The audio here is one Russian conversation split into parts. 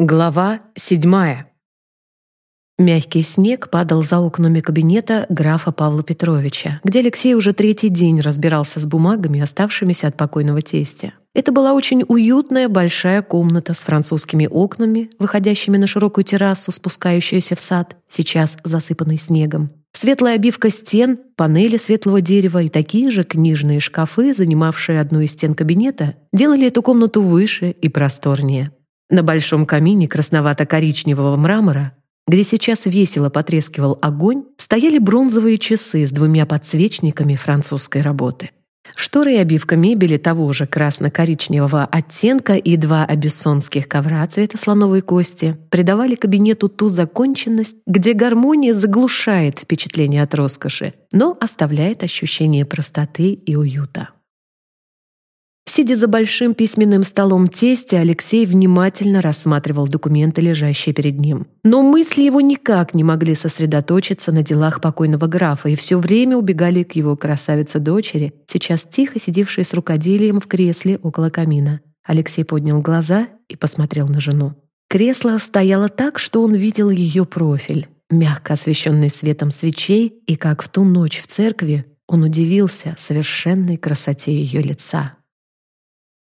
Глава седьмая. Мягкий снег падал за окнами кабинета графа Павла Петровича, где Алексей уже третий день разбирался с бумагами, оставшимися от покойного тестя. Это была очень уютная большая комната с французскими окнами, выходящими на широкую террасу, спускающуюся в сад, сейчас засыпанный снегом. Светлая обивка стен, панели светлого дерева и такие же книжные шкафы, занимавшие одну из стен кабинета, делали эту комнату выше и просторнее. На большом камине красновато-коричневого мрамора, где сейчас весело потрескивал огонь, стояли бронзовые часы с двумя подсвечниками французской работы. Шторы и обивка мебели того же красно-коричневого оттенка и два абиссонских ковра цвета слоновой кости придавали кабинету ту законченность, где гармония заглушает впечатление от роскоши, но оставляет ощущение простоты и уюта. Сидя за большим письменным столом тестя, Алексей внимательно рассматривал документы, лежащие перед ним. Но мысли его никак не могли сосредоточиться на делах покойного графа и все время убегали к его красавице-дочери, сейчас тихо сидевшей с рукоделием в кресле около камина. Алексей поднял глаза и посмотрел на жену. Кресло стояло так, что он видел ее профиль, мягко освещенный светом свечей, и как в ту ночь в церкви он удивился совершенной красоте ее лица.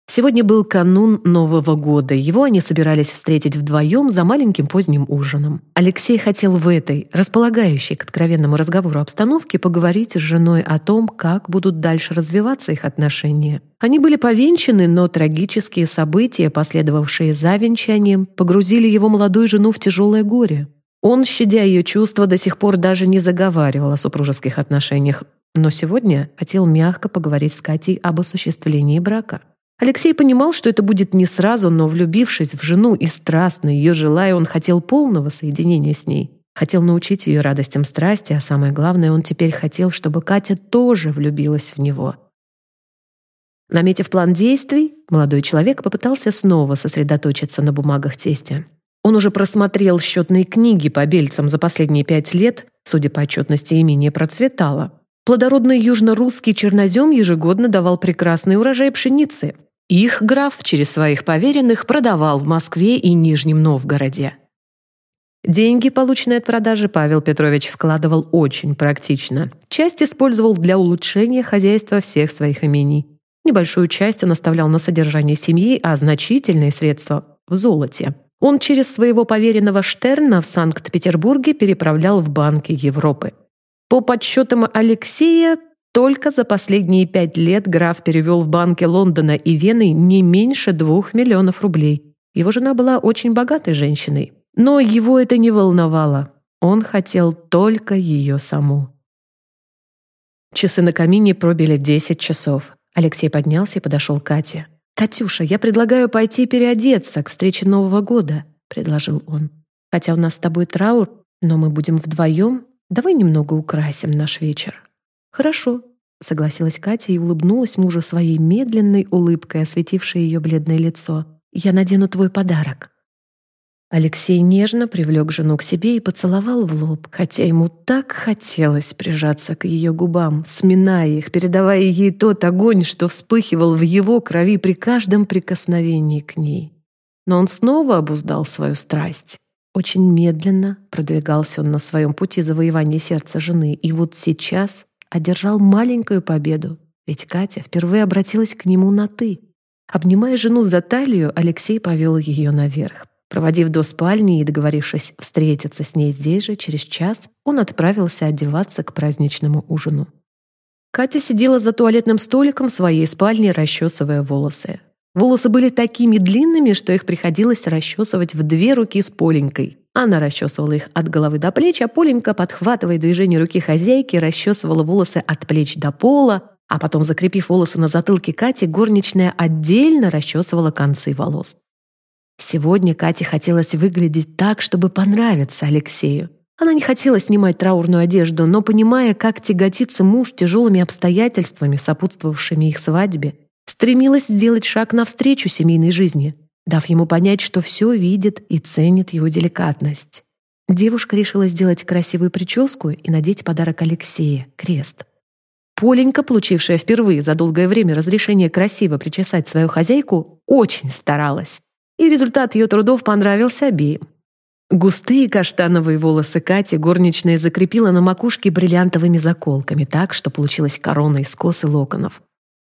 Сегодня был канун Нового года. Его они собирались встретить вдвоем за маленьким поздним ужином. Алексей хотел в этой, располагающей к откровенному разговору обстановке, поговорить с женой о том, как будут дальше развиваться их отношения. Они были повенчаны, но трагические события, последовавшие за венчанием, погрузили его молодую жену в тяжелое горе. Он, щадя ее чувства, до сих пор даже не заговаривал о супружеских отношениях, но сегодня хотел мягко поговорить с Катей об осуществлении брака. Алексей понимал, что это будет не сразу, но влюбившись в жену и страстно ее желая, он хотел полного соединения с ней. Хотел научить ее радостям страсти, а самое главное, он теперь хотел, чтобы Катя тоже влюбилась в него. Наметив план действий, молодой человек попытался снова сосредоточиться на бумагах тестя. Он уже просмотрел счетные книги по бельцам за последние пять лет, судя по отчетности, имение процветало. Плодородный южно-русский чернозем ежегодно давал прекрасный урожай пшеницы, их граф через своих поверенных продавал в Москве и Нижнем Новгороде. Деньги, полученные от продажи, Павел Петрович вкладывал очень практично. Часть использовал для улучшения хозяйства всех своих имений. Небольшую часть он оставлял на содержание семьи, а значительные средства – в золоте. Он через своего поверенного Штерна в Санкт-Петербурге переправлял в банки Европы. По подсчетам Алексея, только за последние пять лет граф перевел в банки Лондона и Вены не меньше двух миллионов рублей. Его жена была очень богатой женщиной. Но его это не волновало. Он хотел только ее саму. Часы на камине пробили 10 часов. Алексей поднялся и подошел к Кате. «Катюша, я предлагаю пойти переодеться к встрече Нового года», — предложил он. «Хотя у нас с тобой траур, но мы будем вдвоем. Давай немного украсим наш вечер». «Хорошо», — согласилась Катя и улыбнулась мужу своей медленной улыбкой, осветившей ее бледное лицо. «Я надену твой подарок». Алексей нежно привлек жену к себе и поцеловал в лоб, хотя ему так хотелось прижаться к ее губам, сминая их, передавая ей тот огонь, что вспыхивал в его крови при каждом прикосновении к ней. Но он снова обуздал свою страсть. Очень медленно продвигался он на своем пути завоевания сердца жены, и вот сейчас одержал маленькую победу, ведь Катя впервые обратилась к нему на «ты». Обнимая жену за талию, Алексей повел ее наверх. Проводив до спальни и договорившись встретиться с ней здесь же, через час он отправился одеваться к праздничному ужину. Катя сидела за туалетным столиком в своей спальне, расчесывая волосы. Волосы были такими длинными, что их приходилось расчесывать в две руки с Поленькой. Она расчесывала их от головы до плеч, а Поленька, подхватывая движение руки хозяйки, расчесывала волосы от плеч до пола, а потом, закрепив волосы на затылке Кати, горничная отдельно расчесывала концы волос. Сегодня Кате хотелось выглядеть так, чтобы понравиться Алексею. Она не хотела снимать траурную одежду, но, понимая, как тяготится муж тяжелыми обстоятельствами, сопутствовавшими их свадьбе, стремилась сделать шаг навстречу семейной жизни – дав ему понять, что все видит и ценит его деликатность. Девушка решила сделать красивую прическу и надеть подарок Алексея — крест. Поленька, получившая впервые за долгое время разрешение красиво причесать свою хозяйку, очень старалась. и результат ее трудов понравился обеим. Густые каштановые волосы Кати горничная закрепила на макушке бриллиантовыми заколками так, что получилась корона из кос и локонов.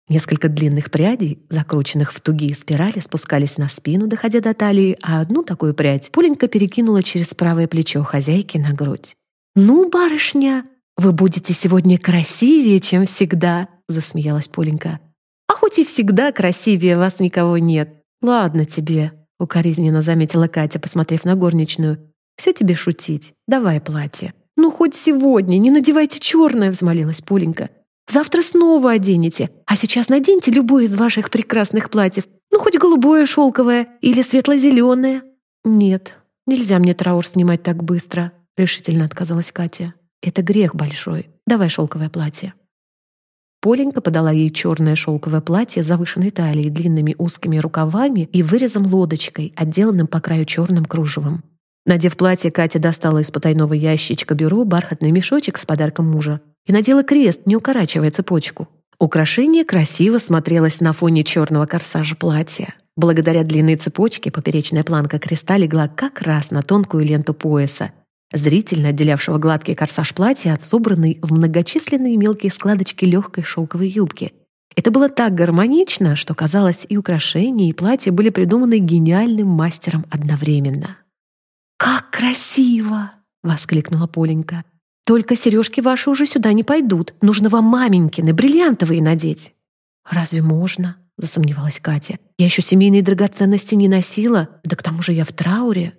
Несколько длинных прядей, закрученных в тугие спирали, спускались на спину, доходя до талии, а одну такую прядь Пуленька перекинула через правое плечо хозяйки на грудь. «Ну, барышня, вы будете сегодня красивее, чем всегда», — засмеялась Пуленька. «А хоть и всегда красивее вас никого нет. Ладно тебе», — укоризненно заметила Катя, посмотрев на горничную. «Все тебе шутить. Давай платье». «Ну, хоть сегодня, не надевайте черное», — взмолилась Пуленька. Завтра снова оденете, а сейчас наденьте любое из ваших прекрасных платьев, ну, хоть голубое шелковое или светло-зеленое». «Нет, нельзя мне траур снимать так быстро», — решительно отказалась Катя. «Это грех большой. Давай шелковое платье». Поленька подала ей черное шелковое платье с завышенной талией, длинными узкими рукавами и вырезом лодочкой, отделанным по краю черным кружевом. Надев платье, Катя достала из потайного ящичка бюро бархатный мешочек с подарком мужа и надела крест, не укорачивая цепочку. Украшение красиво смотрелось на фоне черного корсажа платья. Благодаря длинной цепочке поперечная планка креста легла как раз на тонкую ленту пояса, зрительно отделявшего гладкий корсаж платья от собранной в многочисленные мелкие складочки легкой шелковой юбки. Это было так гармонично, что, казалось, и украшения, и платье были придуманы гениальным мастером одновременно. «Как красиво!» — воскликнула Поленька. Только сережки ваши уже сюда не пойдут. Нужно вам маменькины, бриллиантовые надеть». «Разве можно?» — засомневалась Катя. «Я еще семейные драгоценности не носила, да к тому же я в трауре».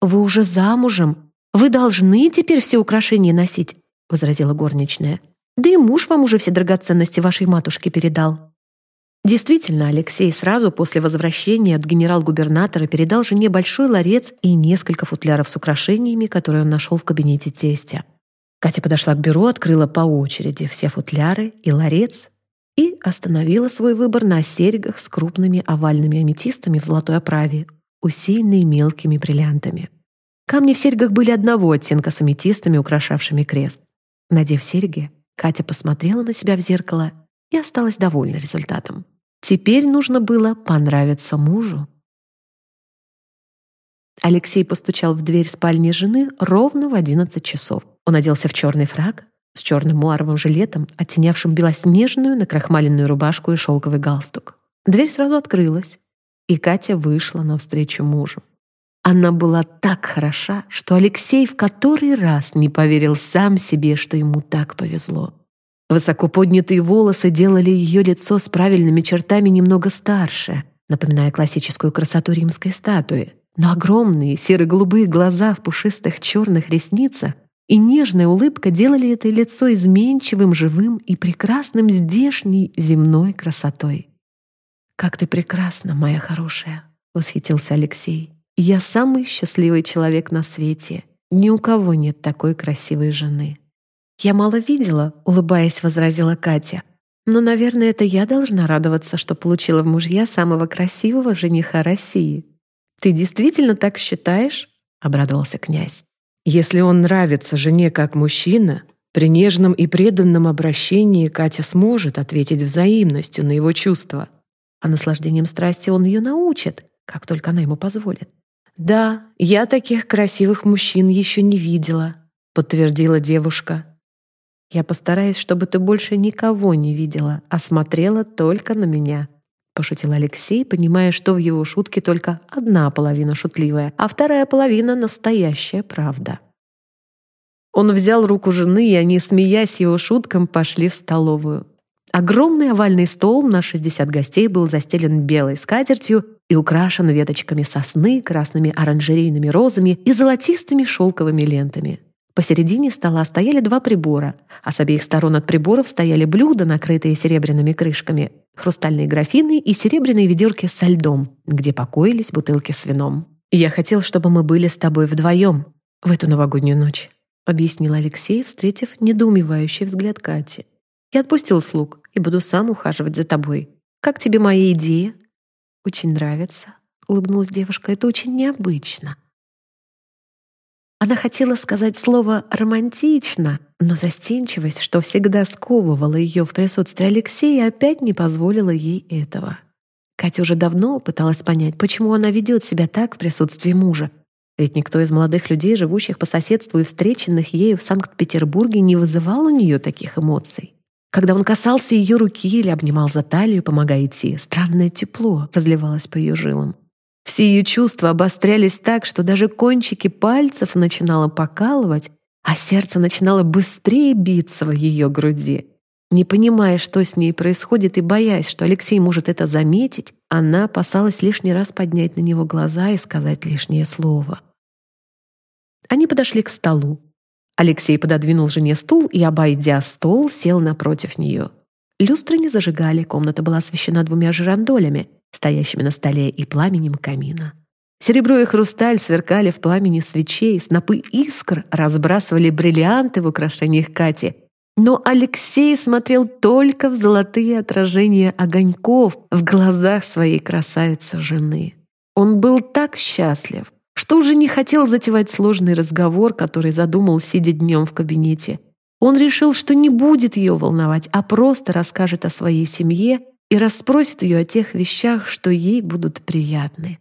«Вы уже замужем. Вы должны теперь все украшения носить», — возразила горничная. «Да и муж вам уже все драгоценности вашей матушке передал». Действительно, Алексей сразу после возвращения от генерал-губернатора передал жене большой ларец и несколько футляров с украшениями, которые он нашел в кабинете тестя. Катя подошла к бюро, открыла по очереди все футляры и ларец и остановила свой выбор на серьгах с крупными овальными аметистами в золотой оправе, усеянные мелкими бриллиантами. Камни в серьгах были одного оттенка с аметистами, украшавшими крест. Надев серьги, Катя посмотрела на себя в зеркало и осталась довольна результатом. Теперь нужно было понравиться мужу. Алексей постучал в дверь спальни жены ровно в 11 часов. Он оделся в черный фраг с черным муаровым жилетом, оттенявшим белоснежную накрахмаленную рубашку и шелковый галстук. Дверь сразу открылась, и Катя вышла навстречу мужу. Она была так хороша, что Алексей в который раз не поверил сам себе, что ему так повезло. Высоко поднятые волосы делали ее лицо с правильными чертами немного старше, напоминая классическую красоту римской статуи. Но огромные серо-голубые глаза в пушистых черных ресницах и нежная улыбка делали это лицо изменчивым, живым и прекрасным здешней земной красотой. «Как ты прекрасна, моя хорошая!» — восхитился Алексей. «Я самый счастливый человек на свете. Ни у кого нет такой красивой жены». «Я мало видела», — улыбаясь, возразила Катя. «Но, наверное, это я должна радоваться, что получила в мужья самого красивого жениха России». «Ты действительно так считаешь?» — обрадовался князь. Если он нравится жене как мужчина, при нежном и преданном обращении Катя сможет ответить взаимностью на его чувства. А наслаждением страсти он ее научит, как только она ему позволит. «Да, я таких красивых мужчин еще не видела», — подтвердила девушка. «Я постараюсь, чтобы ты больше никого не видела, а смотрела только на меня», — пошутил Алексей, понимая, что в его шутке только одна половина шутливая, а вторая половина — настоящая правда. Он взял руку жены, и они, смеясь его шуткам, пошли в столовую. Огромный овальный стол на 60 гостей был застелен белой скатертью и украшен веточками сосны, красными оранжерейными розами и золотистыми шелковыми лентами. Посередине стола стояли два прибора, а с обеих сторон от приборов стояли блюда, накрытые серебряными крышками, хрустальные графины и серебряные ведерки со льдом, где покоились бутылки с вином. «Я хотел, чтобы мы были с тобой вдвоем в эту новогоднюю ночь», объяснил Алексей, встретив недоумевающий взгляд Кати. «Я отпустил слуг и буду сам ухаживать за тобой. Как тебе моя идея?» «Очень нравится», — улыбнулась девушка. «Это очень необычно». Она хотела сказать слово «романтично», но застенчивость, что всегда сковывала ее в присутствии Алексея, опять не позволила ей этого. Катя уже давно пыталась понять, почему она ведет себя так в присутствии мужа. Ведь никто из молодых людей, живущих по соседству и встреченных ею в Санкт-Петербурге, не вызывал у нее таких эмоций. Когда он касался ее руки или обнимал за талию, помогая идти, странное тепло разливалось по ее жилам. Все ее чувства обострялись так, что даже кончики пальцев начинало покалывать, а сердце начинало быстрее биться в ее груди. Не понимая, что с ней происходит, и боясь, что Алексей может это заметить, она опасалась лишний раз поднять на него глаза и сказать лишнее слово. Они подошли к столу. Алексей пододвинул жене стул и, обойдя стол, сел напротив нее. Люстры не зажигали, комната была освещена двумя жирандолями, стоящими на столе, и пламенем камина. Серебро и хрусталь сверкали в пламени свечей, снопы искр разбрасывали бриллианты в украшениях Кати — но Алексей смотрел только в золотые отражения огоньков в глазах своей красавицы-жены. Он был так счастлив, что уже не хотел затевать сложный разговор, который задумал, сидя днем в кабинете. Он решил, что не будет ее волновать, а просто расскажет о своей семье и расспросит ее о тех вещах, что ей будут приятны.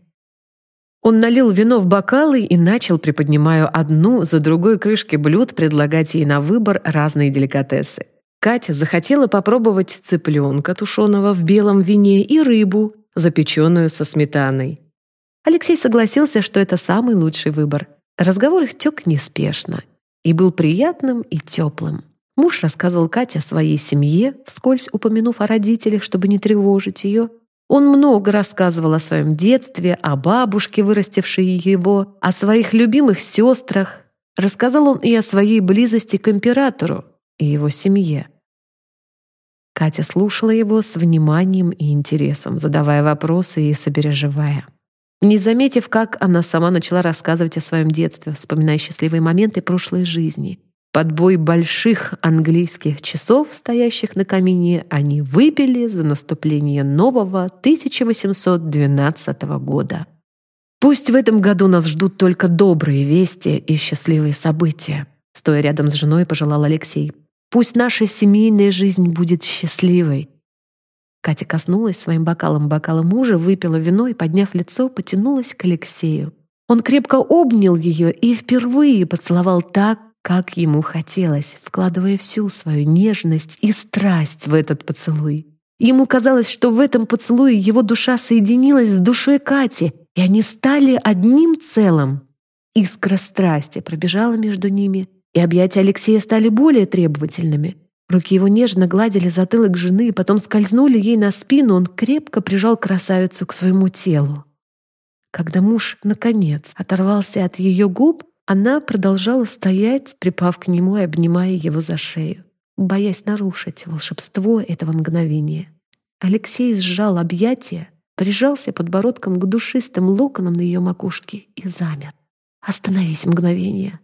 Он налил вино в бокалы и начал, приподнимая одну за другой крышки блюд, предлагать ей на выбор разные деликатесы. Катя захотела попробовать цыпленка тушеного в белом вине и рыбу, запеченную со сметаной. Алексей согласился, что это самый лучший выбор. Разговор их тек неспешно и был приятным и теплым. Муж рассказывал Кате о своей семье, вскользь упомянув о родителях, чтобы не тревожить ее, он много рассказывал о своем детстве, о бабушке, вырастившей его, о своих любимых сестрах. Рассказал он и о своей близости к императору и его семье. Катя слушала его с вниманием и интересом, задавая вопросы и сопереживая. Не заметив, как она сама начала рассказывать о своем детстве, вспоминая счастливые моменты прошлой жизни — под бой больших английских часов, стоящих на камине, они выпили за наступление нового 1812 года. Пусть в этом году нас ждут только добрые вести и счастливые события, стоя рядом с женой, пожелал Алексей. Пусть наша семейная жизнь будет счастливой. Катя коснулась своим бокалом бокала мужа, выпила вино и, подняв лицо, потянулась к Алексею. Он крепко обнял ее и впервые поцеловал так, как ему хотелось, вкладывая всю свою нежность и страсть в этот поцелуй. Ему казалось, что в этом поцелуе его душа соединилась с душой Кати, и они стали одним целым. Искра страсти пробежала между ними, и объятия Алексея стали более требовательными. Руки его нежно гладили затылок жены, потом скользнули ей на спину, он крепко прижал красавицу к своему телу. Когда муж, наконец, оторвался от ее губ, она продолжала стоять, припав к нему и обнимая его за шею, боясь нарушить волшебство этого мгновения. Алексей сжал объятия, прижался подбородком к душистым локонам на ее макушке и замер. «Остановись мгновение.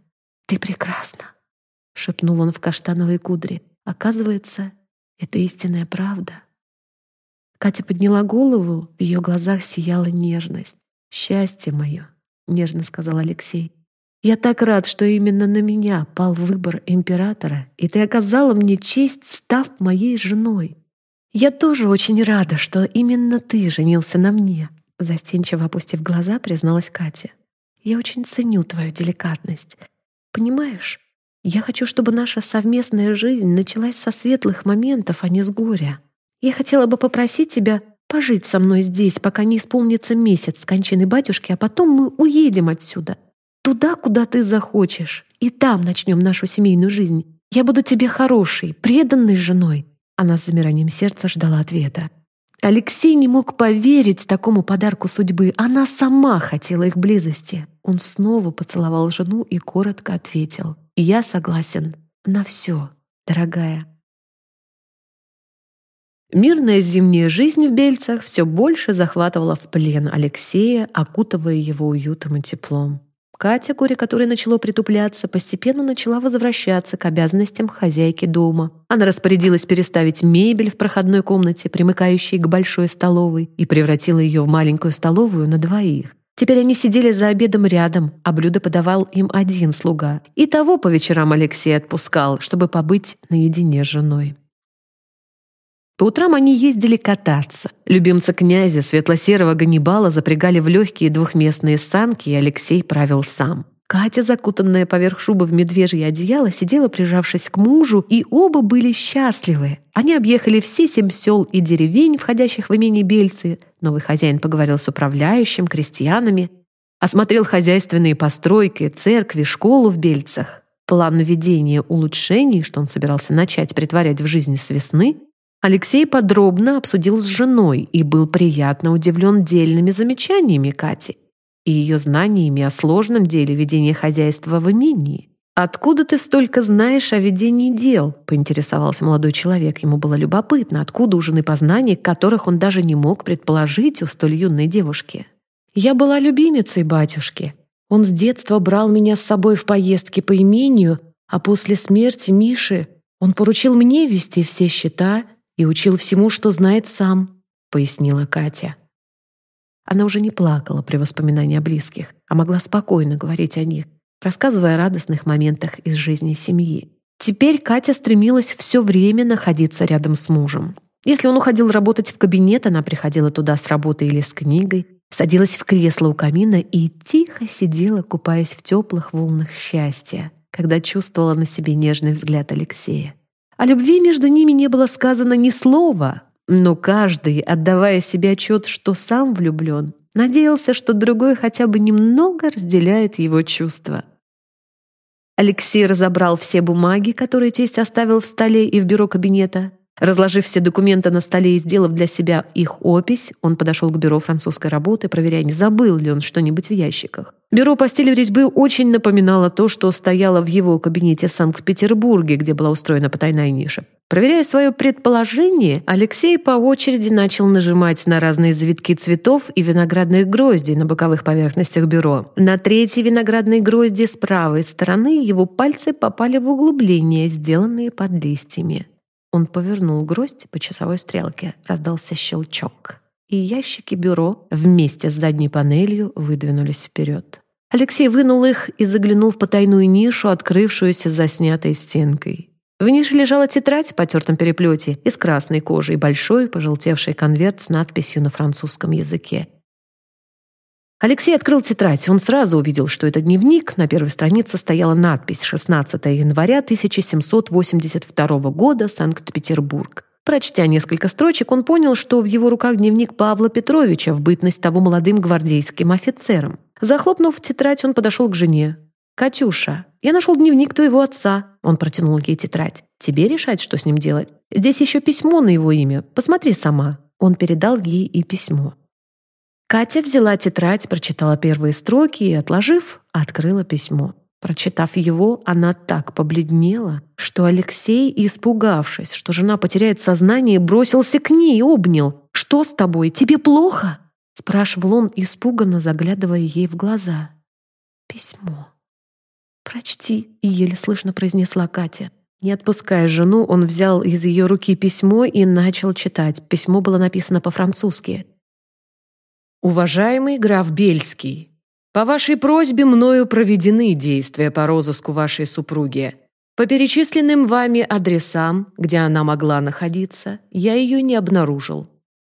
Ты прекрасна!» — шепнул он в каштановой кудре. «Оказывается, это истинная правда». Катя подняла голову, в ее глазах сияла нежность. «Счастье мое!» — нежно сказал Алексей. Я так рад, что именно на меня пал выбор императора, и ты оказала мне честь, став моей женой. Я тоже очень рада, что именно ты женился на мне, застенчиво опустив глаза, призналась Катя. Я очень ценю твою деликатность. Понимаешь, я хочу, чтобы наша совместная жизнь началась со светлых моментов, а не с горя. Я хотела бы попросить тебя пожить со мной здесь, пока не исполнится месяц с кончины батюшки, а потом мы уедем отсюда — Туда, куда ты захочешь. И там начнем нашу семейную жизнь. Я буду тебе хорошей, преданной женой». Она с замиранием сердца ждала ответа. Алексей не мог поверить такому подарку судьбы. Она сама хотела их близости. Он снова поцеловал жену и коротко ответил. «Я согласен на все, дорогая». Мирная зимняя жизнь в Бельцах все больше захватывала в плен Алексея, окутывая его уютом и теплом. Катя, горе которой начало притупляться, постепенно начала возвращаться к обязанностям хозяйки дома. Она распорядилась переставить мебель в проходной комнате, примыкающей к большой столовой, и превратила ее в маленькую столовую на двоих. Теперь они сидели за обедом рядом, а блюдо подавал им один слуга. И того по вечерам Алексей отпускал, чтобы побыть наедине с женой. По утрам они ездили кататься. Любимца князя, светло-серого Ганнибала, запрягали в легкие двухместные санки, и Алексей правил сам. Катя, закутанная поверх шубы в медвежье одеяло, сидела, прижавшись к мужу, и оба были счастливы. Они объехали все семь сел и деревень, входящих в имение Бельцы. Новый хозяин поговорил с управляющим, крестьянами, осмотрел хозяйственные постройки, церкви, школу в Бельцах. План наведения улучшений, что он собирался начать притворять в жизнь с весны, Алексей подробно обсудил с женой и был приятно удивлен дельными замечаниями Кати и ее знаниями о сложном деле ведения хозяйства в имении. «Откуда ты столько знаешь о ведении дел?» — поинтересовался молодой человек. Ему было любопытно, откуда у жены познания, которых он даже не мог предположить у столь юной девушки. «Я была любимицей батюшки. Он с детства брал меня с собой в поездки по имению, а после смерти Миши он поручил мне вести все счета и учил всему, что знает сам», — пояснила Катя. Она уже не плакала при воспоминании о близких, а могла спокойно говорить о них, рассказывая о радостных моментах из жизни семьи. Теперь Катя стремилась все время находиться рядом с мужем. Если он уходил работать в кабинет, она приходила туда с работы или с книгой, садилась в кресло у камина и тихо сидела, купаясь в теплых волнах счастья, когда чувствовала на себе нежный взгляд Алексея. О любви между ними не было сказано ни слова, но каждый, отдавая себе отчет, что сам влюблен, надеялся, что другой хотя бы немного разделяет его чувства. Алексей разобрал все бумаги, которые тесть оставил в столе и в бюро кабинета, Разложив все документы на столе и сделав для себя их опись, он подошел к бюро французской работы, проверяя, не забыл ли он что-нибудь в ящиках. Бюро по стилю резьбы очень напоминало то, что стояло в его кабинете в Санкт-Петербурге, где была устроена потайная ниша. Проверяя свое предположение, Алексей по очереди начал нажимать на разные завитки цветов и виноградных гроздей на боковых поверхностях бюро. На третьей виноградной грозди с правой стороны его пальцы попали в углубления, сделанные под листьями. Он повернул гроздь по часовой стрелке, раздался щелчок, и ящики бюро вместе с задней панелью выдвинулись вперед. Алексей вынул их и заглянул в потайную нишу, открывшуюся за снятой стенкой. В нише лежала тетрадь в потертом переплете из красной кожи и большой пожелтевший конверт с надписью на французском языке Алексей открыл тетрадь. Он сразу увидел, что это дневник. На первой странице стояла надпись «16 января 1782 года, Санкт-Петербург». Прочтя несколько строчек, он понял, что в его руках дневник Павла Петровича в бытность того молодым гвардейским офицером. Захлопнув тетрадь, он подошел к жене. «Катюша, я нашел дневник твоего отца». Он протянул ей тетрадь. «Тебе решать, что с ним делать. Здесь еще письмо на его имя. Посмотри сама». Он передал ей и письмо. Катя взяла тетрадь, прочитала первые строки и, отложив, открыла письмо. Прочитав его, она так побледнела, что Алексей, испугавшись, что жена потеряет сознание, бросился к ней и обнял. «Что с тобой? Тебе плохо?» — спрашивал он, испуганно заглядывая ей в глаза. «Письмо. Прочти», — еле слышно произнесла Катя. Не отпуская жену, он взял из ее руки письмо и начал читать. Письмо было написано по-французски. Уважаемый граф Бельский, по вашей просьбе мною проведены действия по розыску вашей супруги. По перечисленным вами адресам, где она могла находиться, я ее не обнаружил.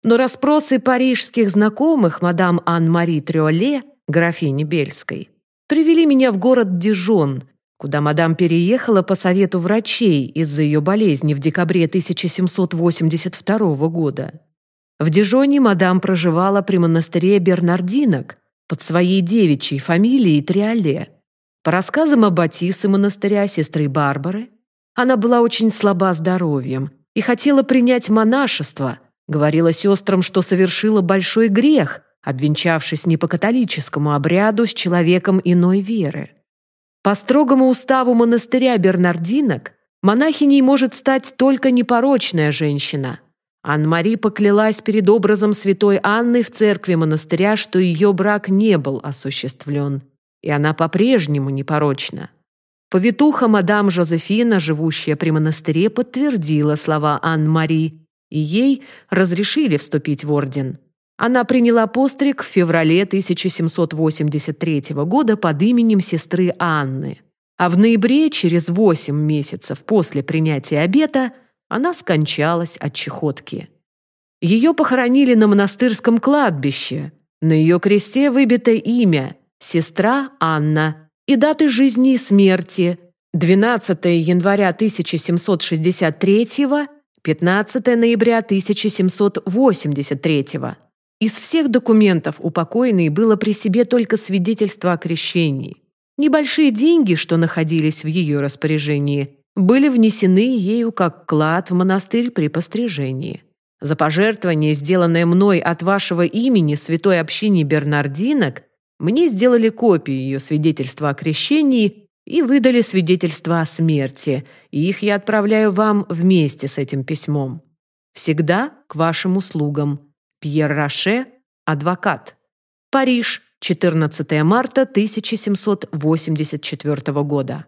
Но расспросы парижских знакомых мадам Ан-Мари Трюоле, графини Бельской, привели меня в город Дижон, куда мадам переехала по совету врачей из-за ее болезни в декабре 1782 года. В Дижоне мадам проживала при монастыре Бернардинок под своей девичьей фамилией Триоле. По рассказам Аббатисы монастыря сестры Барбары, она была очень слаба здоровьем и хотела принять монашество, говорила сестрам, что совершила большой грех, обвенчавшись не по католическому обряду с человеком иной веры. По строгому уставу монастыря Бернардинок монахиней может стать только непорочная женщина – Ан-Мари поклялась перед образом святой Анны в церкви монастыря, что ее брак не был осуществлен, и она по-прежнему непорочна. Повитуха мадам Жозефина, живущая при монастыре, подтвердила слова Ан-Мари, и ей разрешили вступить в орден. Она приняла постриг в феврале 1783 года под именем сестры Анны. А в ноябре, через восемь месяцев после принятия обета, она скончалась от чехотки. Ее похоронили на монастырском кладбище. На ее кресте выбито имя «Сестра Анна» и даты жизни и смерти 12 января 1763, 15 ноября 1783. Из всех документов у покойной было при себе только свидетельство о крещении. Небольшие деньги, что находились в ее распоряжении, были внесены ею как клад в монастырь при пострижении. За пожертвование, сделанное мной от вашего имени святой общине Бернардинок, мне сделали копию ее свидетельства о крещении и выдали свидетельство о смерти, и их я отправляю вам вместе с этим письмом. Всегда к вашим услугам. Пьер Роше, адвокат. Париж, 14 марта 1784 года.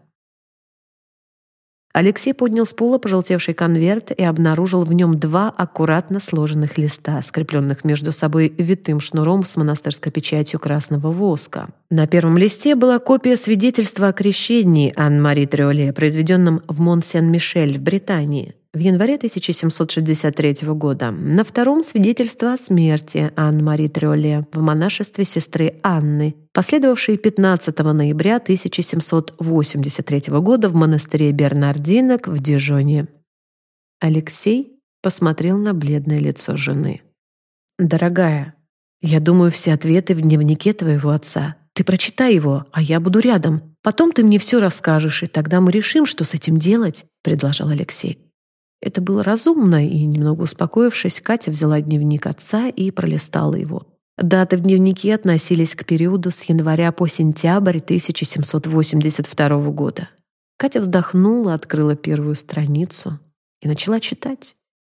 Алексей поднял с пола пожелтевший конверт и обнаружил в нем два аккуратно сложенных листа, скрепленных между собой витым шнуром с монастырской печатью красного воска. На первом листе была копия свидетельства о крещении Анн-Мари Триоле, произведенном в Мон-Сен-Мишель в Британии в январе 1763 года. На втором свидетельство о смерти Анн-Мари Трёле в монашестве сестры Анны, последовавшей 15 ноября 1783 года в монастыре Бернардинок в Дижоне. Алексей посмотрел на бледное лицо жены. «Дорогая, я думаю, все ответы в дневнике твоего отца. Ты прочитай его, а я буду рядом. Потом ты мне все расскажешь, и тогда мы решим, что с этим делать», — предложил Алексей. Это было разумно, и, немного успокоившись, Катя взяла дневник отца и пролистала его. Даты в дневнике относились к периоду с января по сентябрь 1782 года. Катя вздохнула, открыла первую страницу и начала читать.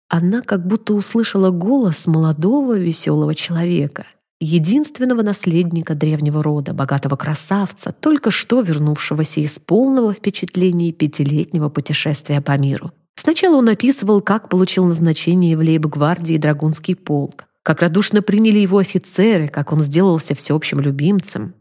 Она как будто услышала голос молодого веселого человека, единственного наследника древнего рода, богатого красавца, только что вернувшегося из полного впечатления пятилетнего путешествия по миру. Сначала он описывал, как получил назначение в лейб-гвардии Драгунский полк, как радушно приняли его офицеры, как он сделался всеобщим любимцем.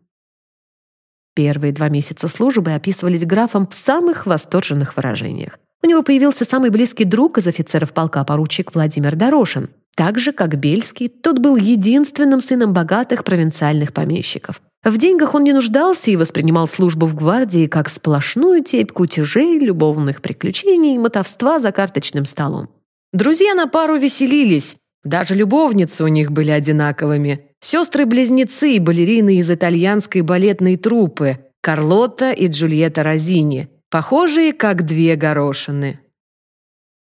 Первые два месяца службы описывались графом в самых восторженных выражениях. У него появился самый близкий друг из офицеров полка, поручик Владимир Дорошин. Так же, как Бельский, тот был единственным сыном богатых провинциальных помещиков. В деньгах он не нуждался и воспринимал службу в гвардии как сплошную тепь кутежей, любовных приключений и мотовства за карточным столом. Друзья на пару веселились. Даже любовницы у них были одинаковыми. Сестры-близнецы и балерины из итальянской балетной труппы Карлотта и Джульетта Розини, похожие как две горошины.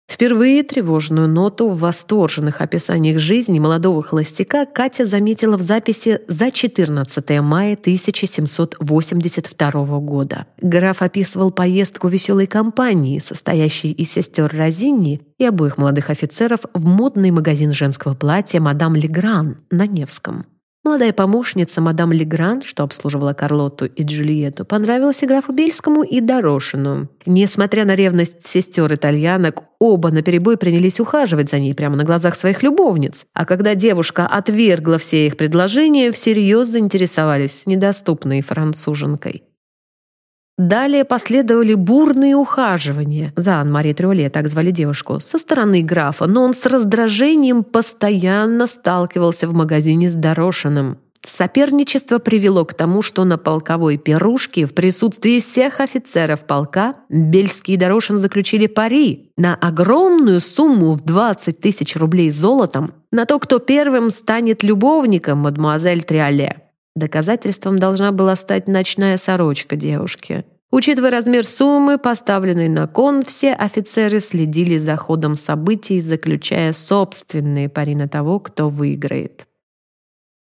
Впервые тревожную ноту в восторженных описаниях жизни молодого холостяка Катя заметила в записи за 14 мая 1782 года. Граф описывал поездку веселой компании, состоящей из сестер Розини и обоих молодых офицеров в модный магазин женского платья «Мадам Легран» на Невском. Молодая помощница мадам Легран, что обслуживала Карлотту и Джульетту, понравилась и графу Бельскому, и Дорошину. Несмотря на ревность сестер-итальянок, оба наперебой принялись ухаживать за ней прямо на глазах своих любовниц. А когда девушка отвергла все их предложения, всерьез заинтересовались недоступной француженкой. Далее последовали бурные ухаживания за Ан-Мари Трюле, так звали девушку, со стороны графа, но он с раздражением постоянно сталкивался в магазине с Дорошиным. Соперничество привело к тому, что на полковой пирушке в присутствии всех офицеров полка Бельский и Дорошин заключили пари на огромную сумму в 20 тысяч рублей золотом на то, кто первым станет любовником мадемуазель Триоле. Доказательством должна была стать ночная сорочка девушки. Учитывая размер суммы, поставленной на кон, все офицеры следили за ходом событий, заключая собственные пари на того, кто выиграет.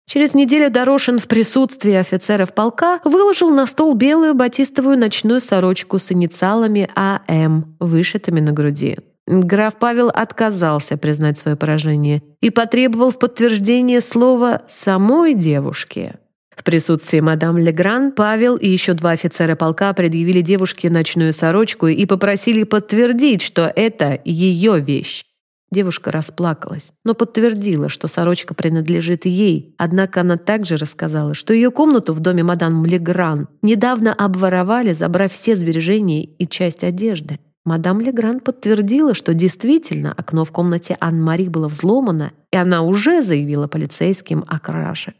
Через неделю Дорошин в присутствии офицеров полка выложил на стол белую батистовую ночную сорочку с инициалами АМ, вышитыми на груди. Граф Павел отказался признать свое поражение и потребовал в подтверждение слова самой девушки. В присутствии мадам Легран Павел и еще два офицера полка предъявили девушке ночную сорочку и попросили подтвердить, что это ее вещь. Девушка расплакалась, но подтвердила, что сорочка принадлежит ей. Однако она также рассказала, что ее комнату в доме мадам Легран недавно обворовали, забрав все сбережения и часть одежды. Мадам Легран подтвердила, что действительно окно в комнате Анн-Мари было взломано, и она уже заявила полицейским о краже.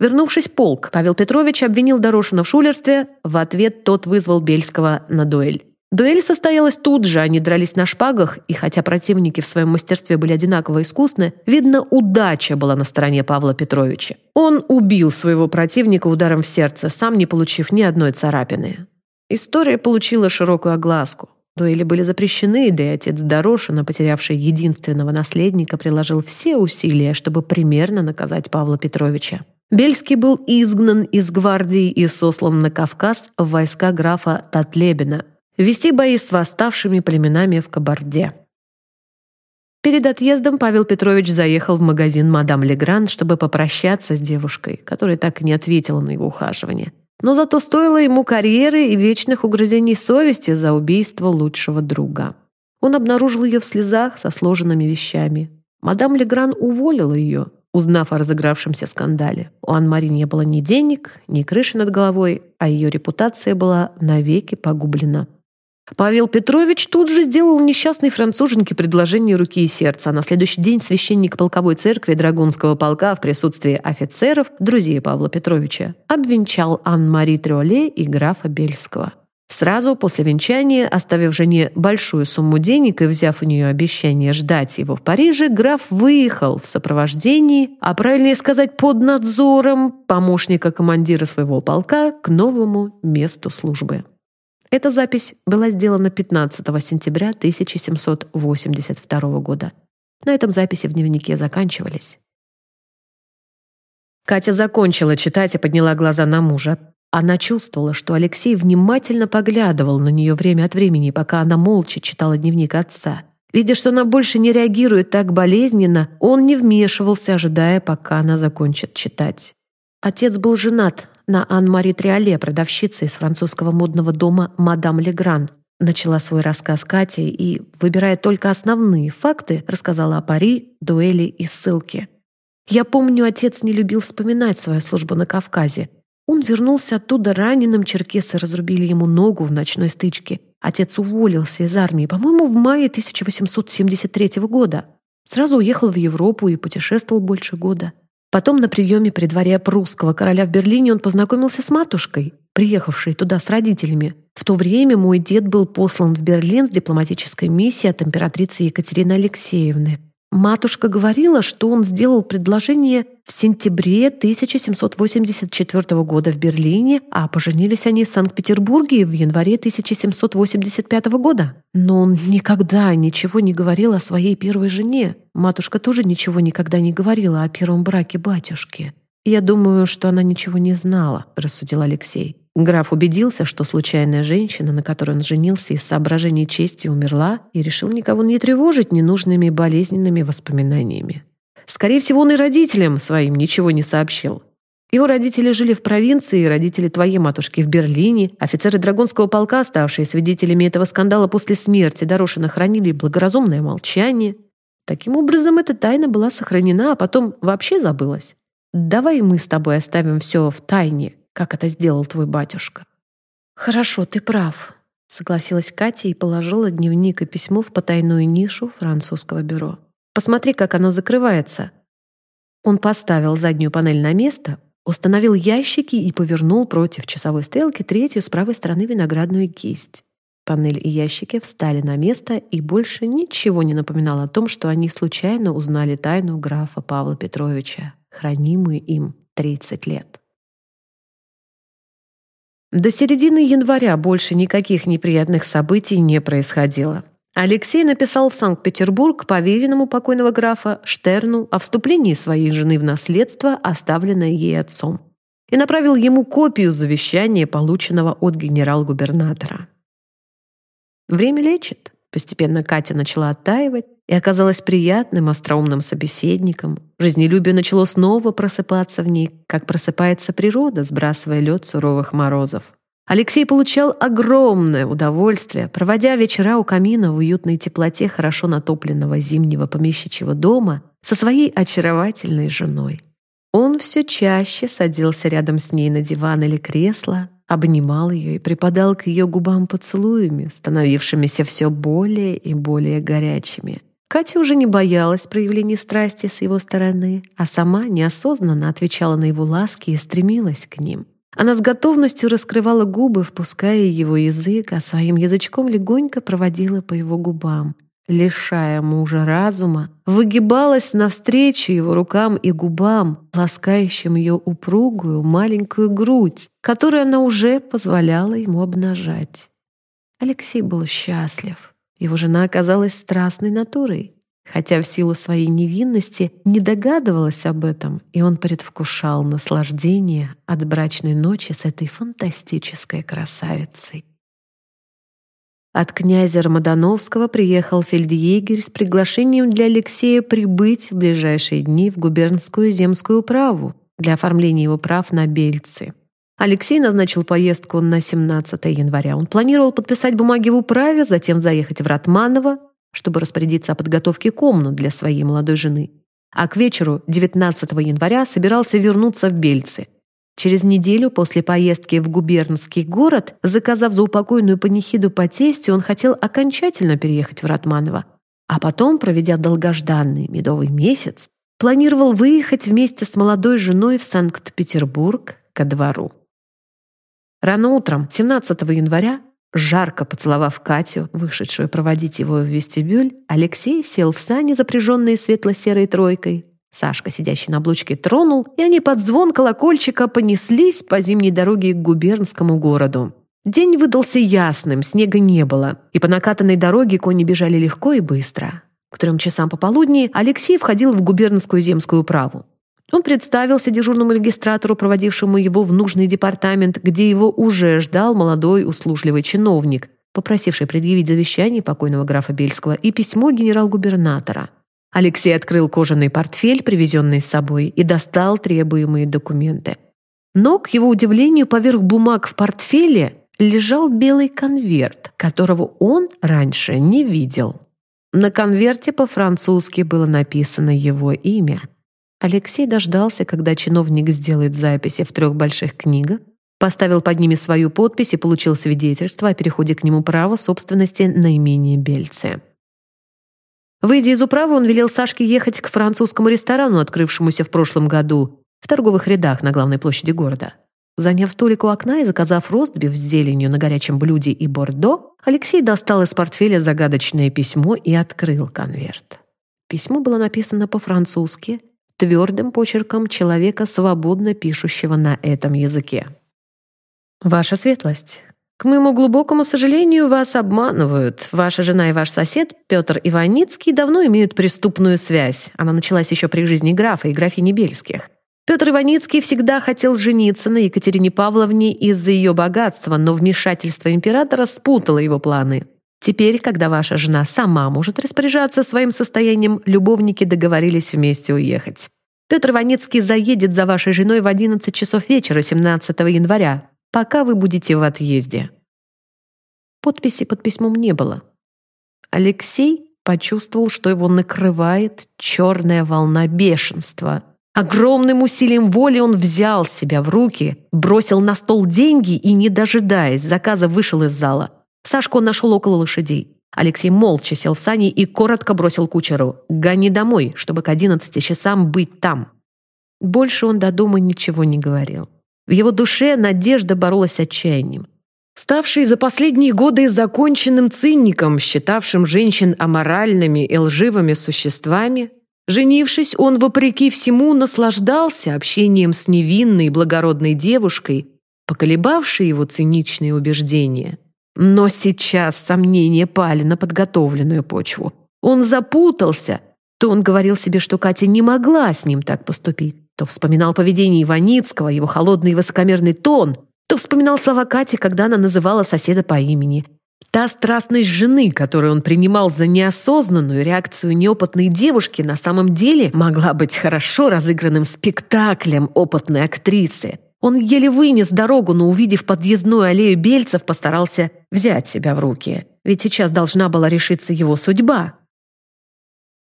Вернувшись в полк, Павел Петрович обвинил Дорошина в шулерстве, в ответ тот вызвал Бельского на дуэль. Дуэль состоялась тут же, они дрались на шпагах, и хотя противники в своем мастерстве были одинаково искусны, видно, удача была на стороне Павла Петровича. Он убил своего противника ударом в сердце, сам не получив ни одной царапины. История получила широкую огласку. Дуэли были запрещены, да и отец Дорошина, потерявший единственного наследника, приложил все усилия, чтобы примерно наказать Павла Петровича. Бельский был изгнан из гвардии и сослан на Кавказ в войска графа Татлебина, вести бои с восставшими племенами в Кабарде. Перед отъездом Павел Петрович заехал в магазин «Мадам Легран», чтобы попрощаться с девушкой, которая так и не ответила на его ухаживание. Но зато стоило ему карьеры и вечных угрызений совести за убийство лучшего друга. Он обнаружил ее в слезах со сложенными вещами. Мадам Легран уволила ее, узнав о разыгравшемся скандале. У Анн-Мари не было ни денег, ни крыши над головой, а ее репутация была навеки погублена. Павел Петрович тут же сделал несчастной француженке предложение руки и сердца, на следующий день священник полковой церкви Драгунского полка в присутствии офицеров, друзей Павла Петровича, обвенчал Анн-Мари Трюоле и графа Бельского. Сразу после венчания, оставив жене большую сумму денег и взяв у нее обещание ждать его в Париже, граф выехал в сопровождении, а правильнее сказать, под надзором помощника командира своего полка к новому месту службы. Эта запись была сделана 15 сентября 1782 года. На этом записи в дневнике заканчивались. Катя закончила читать и подняла глаза на мужа. Она чувствовала, что Алексей внимательно поглядывал на нее время от времени, пока она молча читала дневник отца. Видя, что она больше не реагирует так болезненно, он не вмешивался, ожидая, пока она закончит читать. Отец был женат на Ан-Мари Триоле, продавщице из французского модного дома «Мадам Легран». Начала свой рассказ Катя и, выбирая только основные факты, рассказала о пари, дуэли и ссылке. «Я помню, отец не любил вспоминать свою службу на Кавказе. Он вернулся оттуда раненым, черкесы разрубили ему ногу в ночной стычке. Отец уволился из армии, по-моему, в мае 1873 года. Сразу уехал в Европу и путешествовал больше года. Потом на приеме при дворе прусского короля в Берлине он познакомился с матушкой, приехавшей туда с родителями. В то время мой дед был послан в Берлин с дипломатической миссией от императрицы Екатерины Алексеевны. Матушка говорила, что он сделал предложение в сентябре 1784 года в Берлине, а поженились они в Санкт-Петербурге в январе 1785 года. Но он никогда ничего не говорил о своей первой жене. Матушка тоже ничего никогда не говорила о первом браке батюшки. «Я думаю, что она ничего не знала», — рассудил Алексей. Граф убедился, что случайная женщина, на которой он женился из соображений чести, умерла и решил никого не тревожить ненужными болезненными воспоминаниями. Скорее всего, он и родителям своим ничего не сообщил. Его родители жили в провинции, родители твоей матушки в Берлине. Офицеры Драгунского полка, ставшие свидетелями этого скандала после смерти Дорошина, хранили благоразумное молчание. Таким образом, эта тайна была сохранена, а потом вообще забылась. Давай мы с тобой оставим все в тайне, как это сделал твой батюшка». «Хорошо, ты прав», — согласилась Катя и положила дневник и письмо в потайную нишу французского бюро. «Посмотри, как оно закрывается». Он поставил заднюю панель на место, установил ящики и повернул против часовой стрелки третью с правой стороны виноградную кисть. Панель и ящики встали на место, и больше ничего не напоминало о том, что они случайно узнали тайну графа Павла Петровича, хранимую им 30 лет. До середины января больше никаких неприятных событий не происходило. Алексей написал в Санкт-Петербург поверенному покойного графа Штерну о вступлении своей жены в наследство, оставленное ей отцом, и направил ему копию завещания, полученного от генерал-губернатора. Время лечит. Постепенно Катя начала оттаивать и оказалась приятным, остроумным собеседником. Жизнелюбие начало снова просыпаться в ней, как просыпается природа, сбрасывая лед суровых морозов. Алексей получал огромное удовольствие, проводя вечера у камина в уютной теплоте хорошо натопленного зимнего помещичьего дома со своей очаровательной женой. Он все чаще садился рядом с ней на диван или кресло, обнимал ее и припадал к ее губам поцелуями, становившимися все более и более горячими. Катя уже не боялась проявлений страсти с его стороны, а сама неосознанно отвечала на его ласки и стремилась к ним. Она с готовностью раскрывала губы, впуская его язык, а своим язычком легонько проводила по его губам, лишая мужа разума, выгибалась навстречу его рукам и губам, ласкающим ее упругую маленькую грудь, которую она уже позволяла ему обнажать. Алексей был счастлив. Его жена оказалась страстной натурой, хотя в силу своей невинности не догадывалась об этом, и он предвкушал наслаждение от брачной ночи с этой фантастической красавицей. От князя Рамадановского приехал фельдъегерь с приглашением для Алексея прибыть в ближайшие дни в губернскую земскую управу для оформления его прав на бельцы. Алексей назначил поездку на 17 января. Он планировал подписать бумаги в управе, затем заехать в Ратманово, чтобы распорядиться о подготовке комнат для своей молодой жены. А к вечеру 19 января собирался вернуться в Бельцы. Через неделю после поездки в губернский город, заказав заупокойную панихиду по тесте, он хотел окончательно переехать в Ратманово. А потом, проведя долгожданный медовый месяц, планировал выехать вместе с молодой женой в Санкт-Петербург ко двору. Рано утром, 17 января, жарко поцеловав Катю, вышедшую проводить его в вестибюль, Алексей сел в сани, запряженные светло-серой тройкой. Сашка, сидящий на облучке, тронул, и они под звон колокольчика понеслись по зимней дороге к губернскому городу. День выдался ясным, снега не было, и по накатанной дороге кони бежали легко и быстро. К трем часам пополудни Алексей входил в губернскую земскую управу. Он представился дежурному регистратору, проводившему его в нужный департамент, где его уже ждал молодой услужливый чиновник, попросивший предъявить завещание покойного графа Бельского и письмо генерал-губернатора. Алексей открыл кожаный портфель, привезенный с собой, и достал требуемые документы. Но, к его удивлению, поверх бумаг в портфеле лежал белый конверт, которого он раньше не видел. На конверте по-французски было написано его имя – Алексей дождался, когда чиновник сделает записи в трех больших книгах, поставил под ними свою подпись и получил свидетельство о переходе к нему права собственности на имение Бельце. Выйдя из управы, он велел Сашке ехать к французскому ресторану, открывшемуся в прошлом году, в торговых рядах на главной площади города. Заняв столик у окна и заказав ростбиф с зеленью на горячем блюде и бордо, Алексей достал из портфеля загадочное письмо и открыл конверт. Письмо было написано по-французски, твердым почерком человека, свободно пишущего на этом языке. «Ваша светлость, к моему глубокому сожалению, вас обманывают. Ваша жена и ваш сосед, Петр Иваницкий, давно имеют преступную связь. Она началась еще при жизни графа и графини Бельских. Петр Иваницкий всегда хотел жениться на Екатерине Павловне из-за ее богатства, но вмешательство императора спутало его планы. Теперь, когда ваша жена сама может распоряжаться своим состоянием, любовники договорились вместе уехать. Петр Ванецкий заедет за вашей женой в 11 часов вечера 17 января, пока вы будете в отъезде». Подписи под письмом не было. Алексей почувствовал, что его накрывает черная волна бешенства. Огромным усилием воли он взял себя в руки, бросил на стол деньги и, не дожидаясь заказа, вышел из зала. Сашку нашел около лошадей. Алексей молча сел в сани и коротко бросил кучеру «Гони домой, чтобы к одиннадцати часам быть там». Больше он до дома ничего не говорил. В его душе надежда боролась с отчаянием. Ставший за последние годы законченным циником, считавшим женщин аморальными и лживыми существами, женившись, он, вопреки всему, наслаждался общением с невинной благородной девушкой, поколебавшей его циничные убеждения – но сейчас сомнения пали на подготовленную почву. Он запутался. То он говорил себе, что Катя не могла с ним так поступить, то вспоминал поведение Иваницкого, его холодный и высокомерный тон, то вспоминал слова Кати, когда она называла соседа по имени. Та страстность жены, которую он принимал за неосознанную реакцию неопытной девушки, на самом деле могла быть хорошо разыгранным спектаклем опытной актрисы. Он еле вынес дорогу, но, увидев подъездную аллею бельцев, постарался взять себя в руки. Ведь сейчас должна была решиться его судьба.